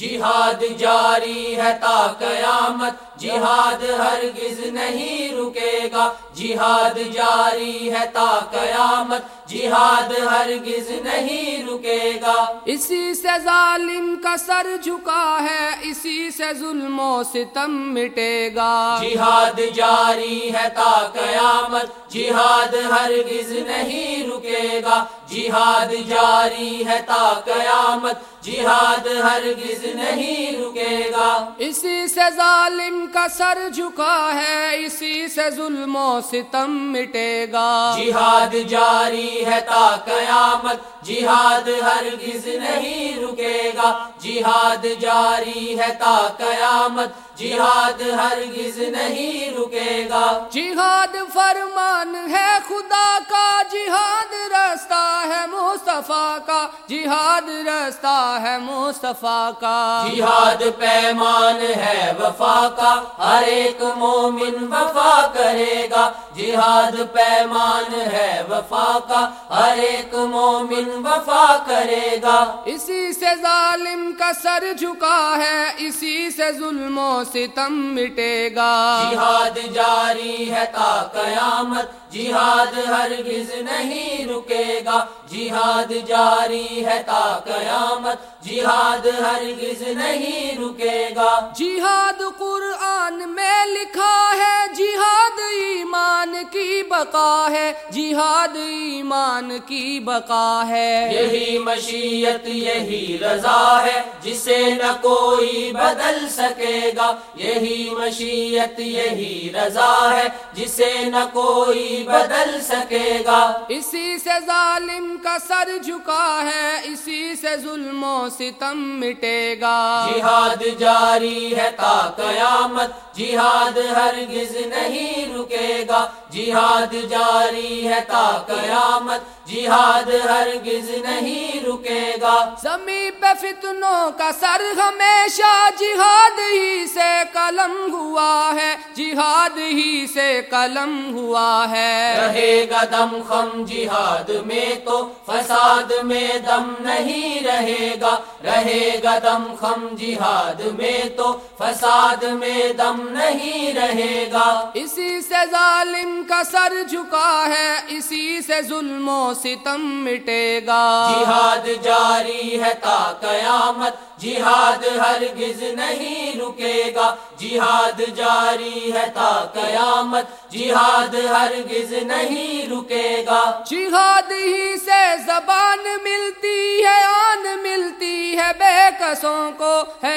جہاد جاری ہے تا قیامت جہاد ہرگز نہیں رکے گا۔ جہاد جاری ہے تا قیامت جہاد ہرگز نہیں رکے گا۔ اسی سے ظالم کا سر جھکا ہے اسی سے ظلم و ستم مٹے گا۔ جہاد جاری ہے تا قیامت جہاد ہرگز نہیں رکے گا۔ جہاد جاری ہے تا قیامت جہاد ہرگز نہیں رکے گا۔ اسی سے ظالم کا سر جھکا ہے اسی سے ظلم و ستم مٹے گا۔ جہاد جاری ہے تا قیامت جہاد ہرگز نہیں رکے گا۔ جہاد جاری ہے تا قیامت جہاد ہرگز نہیں رکے گا۔ جہاد فرمان ہے خدا کا جہاد رستہ ہے مصطفیٰ کا۔ جہاد رستہ ہے مصطفیٰ کا۔ جہاد پیمان ہے وفا کا۔ ہر ایک مومن وفا کرے گا۔ جہاد پیمان ہے وفا کا۔ ہر ایک مومن وفا کرے گا۔ اسی سے ظالم کا سر جھکا ہے اسی سے ظلم و ستم مٹے گا۔ جہاد جاری ہے تا قیامت۔ جہاد ہرگز نہیں رکے گا۔ جہاد جاری ہے تا قیامت۔ جہاد ہرگز نہیں رکے گا۔ جہاد قرآن میں لکھا ہے جہاد ایمان کی بقا ہے۔ جہاد ایمان کی بقا ہے۔ یہی مشیت یہی رضا ہے جسے نہ کوئی بدل سکے گا۔ یہی مشیت یہی رضا ہے جسے نہ کوئی بدل سکے گا۔ اسی سے ظالم کا سر جھکا ہے اسی سے ظلم و ستم مٹے گا۔ جہاد جاری ہے تا قیامت جہاد ہرگز نہیں رکے گا۔ جہاد جاری ہے تا قیامت جہاد ہرگز نہیں رکے گا۔ زمین پہ فتنوں کا سر ہمیشہ جہاد ہی سے قلم ہوا ہے۔ جہاد ہی سے قلم ہوا ہے۔ رہے گا دم خم جہاد میں تو فساد میں دم نہیں رہے گا۔ رہے گا دم خم جہاد میں تو فساد میں دم نہیں رہے گا۔ اسی سے ظالم کا سر جھکا ہے اسی سے ظلم و ستم مٹے گا۔ جہاد جاری ہے تا قیامت جہاد ہرگز نہیں رکے گا۔ جہاد جاری ہے تا قیامت جہاد ہرگز نہیں رکے گا۔ جہاد ہی سے زبان ملتی ہے آن ملتی ہے بے کسوں کو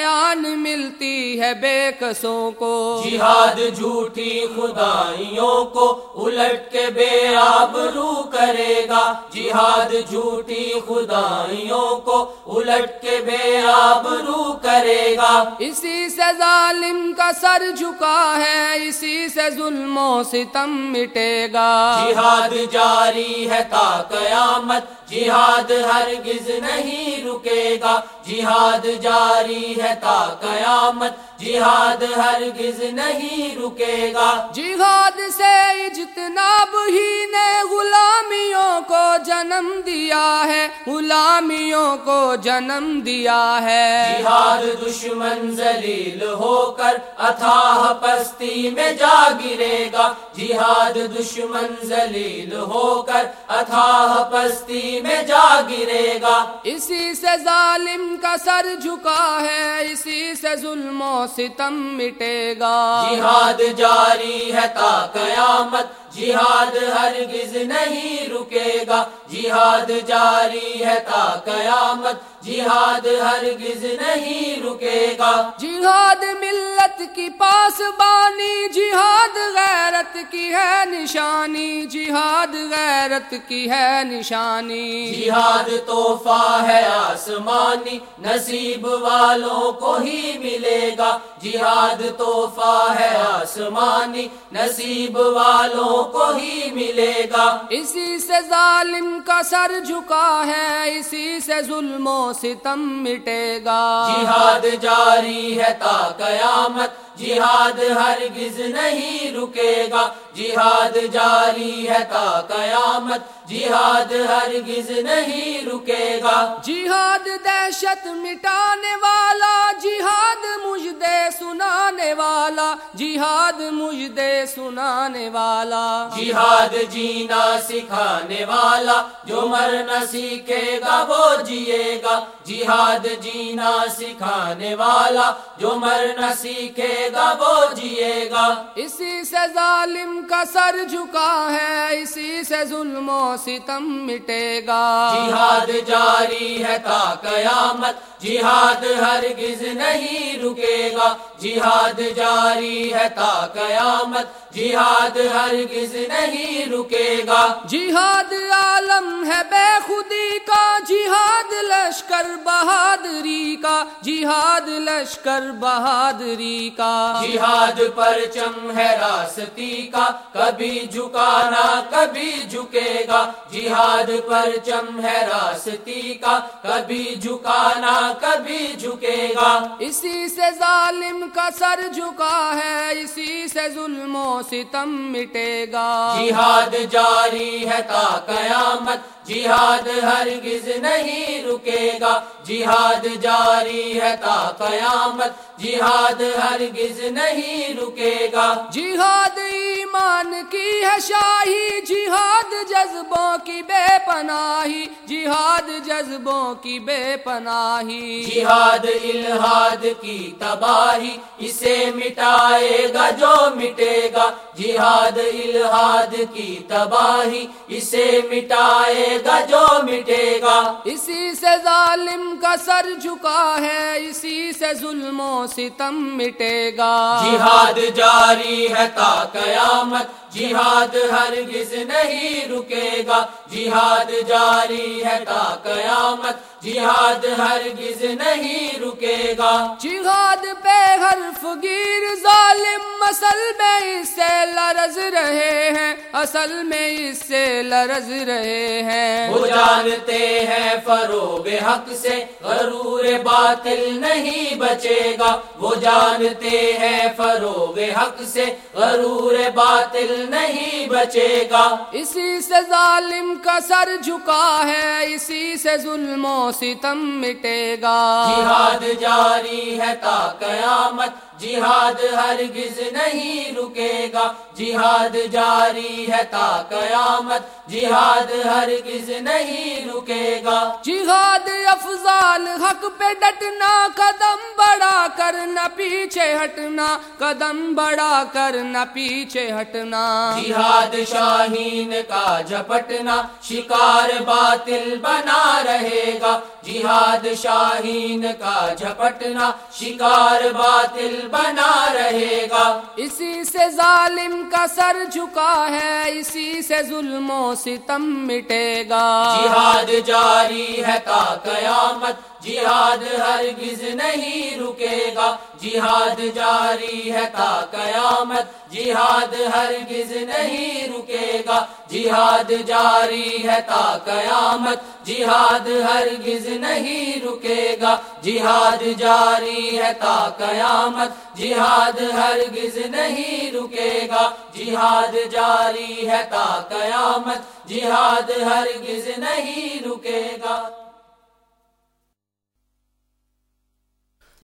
آن ملتی ہے بے کسوں کو۔ جہاد جھوٹی خدائیوں کو الٹ کے بے آبرو کرے گا۔ جہاد جھوٹی خدائیوں کو الٹ کے بے آبرو کرے گا۔ اسی سے ظالم کا سر جھکا ہے اسی سے ظلم و ستم مٹے گا۔ جہاد جاری ہے تا قیامت جہاد ہرگز نہیں رکے گا۔ جہاد جاری ہے تا قیامت۔ جہاد ہرگز نہیں رکے گا۔ جہاد سے اجتناب ہی نے غلامیوں کو جنم دیا ہے۔ غلامیوں کو جنم دیا ہے۔ جہاد دشمن ذلیل ہو کر اتھاہ پستی میں جا گرے گا۔ جہاد دشمن ذلیل ہو کر اتھاہ پستی میں جا گرے گا۔ اسی سے ظالم کا سر جھکا ہے اسی سے ظلم و ستم مٹے گا۔ جہاد جاری ہے تا قیامت جہاد ہرگز نہیں رکے گا۔ جہاد جاری ہے تا قیامت جہاد ہرگز نہیں رکے گا۔ جہاد ملت کی پاس بانی جہاد غیرت کی ہے نشانی۔ جہاد غیرت کی ہے نشانی۔ جہاد تحفہ ہے آسمانی نصیب والوں کو ہی ملے گا۔ جہاد تحفہ ہے آسمانی نصیب والوں کو ہی ملے گا۔ اسی سے ظالم کا سر جھکا ہے اسی سے ظلم و ستم مٹے گا۔ جہاد جاری ہے تا قیامت جہاد ہرگز نہیں رکے گا۔ جہاد جاری ہے تا قیامت جہاد ہرگز نہیں رکے گا۔ جہاد دہشت مٹانے والا جہاد مجدے سنانے والا جہاد مجدے سنانے والا۔ جہاد جینا سکھانے والا جو مرنا سیکھے گا وہ جیے گا۔ جہاد جینا سکھانے والا جو مرنا سیکھے گا وہ جیے گا۔ اسی سے ظالم کا سر جھکا ہے اسی سے ظلم و ستم مٹے گا۔ جہاد جاری ہے تا قیامت جہاد ہرگز نہیں رکے گا۔ جہاد جاری ہے تا قیامت جہاد ہرگز نہیں رکے گا۔ جہاد عالم ہے بے خودی کا جہاد لشکر بہادری کا۔ جہاد لشکر بہادری کا۔ جہاد پرچم ہے راستی کا کبھی جھکانا کبھی جھکے گا۔ جہاد پرچم ہے راستی کا۔ کبھی جھکانا کبھی جھکے گا۔ اسی سے ظالم کا سر جھکا ہے اسی سے ظلم و ستم مٹے گا۔ جہاد جاری ہے تا قیامت۔ جہاد ہرگز نہیں رکے گا۔ جہاد جاری ہے تا قیامت جہاد ہرگز نہیں رکے گا۔ جہاد ایمان کی ہے شاہی جہاد جذبوں کی بے پناہی جہاد جذبوں کی بے پناہی۔ جہاد الہاد کی تباہی اسے مٹائے گا جو مٹے گا۔ جہاد الہاد کی تباہی اسے مٹائے گا جو مٹے گا۔ اسی سے ظالم کا سر جھکا ہے، اسی سے ظلم و ستم مٹے گا۔ جہاد جاری ہے تا قیامت، جہاد ہرگز نہیں رکے گا۔ جہاد جاری ہے تا قیامت جہاد ہرگز نہیں رکے گا۔ جہاد پہ حرف گیر ظالم اصل میں اس سے لرز رہے ہیں۔ اصل میں اس سے لرز رہے ہیں۔ وہ جانتے ہیں فروغ حق سے غرور باطل نہیں بچے گا۔ وہ جانتے ہیں فروغ حق سے غرور باطل نہیں بچے گا۔ اسی سے ظالم کا سر جھکا ہے اسی سے ظلم و ستم مٹے گا۔ جہاد جاری ہے تا قیامت۔ جہاد ہرگز نہیں رکے گا۔ جہاد جاری ہے تا قیامت۔ جہاد ہرگز نہیں رکے گا۔ جہاد افضال حق پہ ڈٹنا قدم بڑا کر نہ پیچھے ہٹنا۔ قدم بڑا کر نہ پیچھے ہٹنا۔ جہاد شاہین کا جھپٹنا شکار باطل بنا رہے گا۔ جہاد شاہین کا جھپٹنا شکار باطل بنا رہے گا۔ اسی سے ظالم کا سر جھکا ہے اسی سے ظلم و ستم مٹے گا۔ جہاد جاری ہے تا قیامت جہاد ہرگز نہیں رکے گا۔ جہاد جاری ہے تا قیامت۔ جہاد ہرگز نہیں رکے گا۔ جہاد جاری ہے تا قیامت۔ جہاد ہرگز نہیں رکے گا۔ جہاد جاری ہے تا قیامت۔ جہاد ہرگز نہیں رکے گا۔ جہاد جاری ہے تا قیامت۔ جہاد ہرگز نہیں رکے گا۔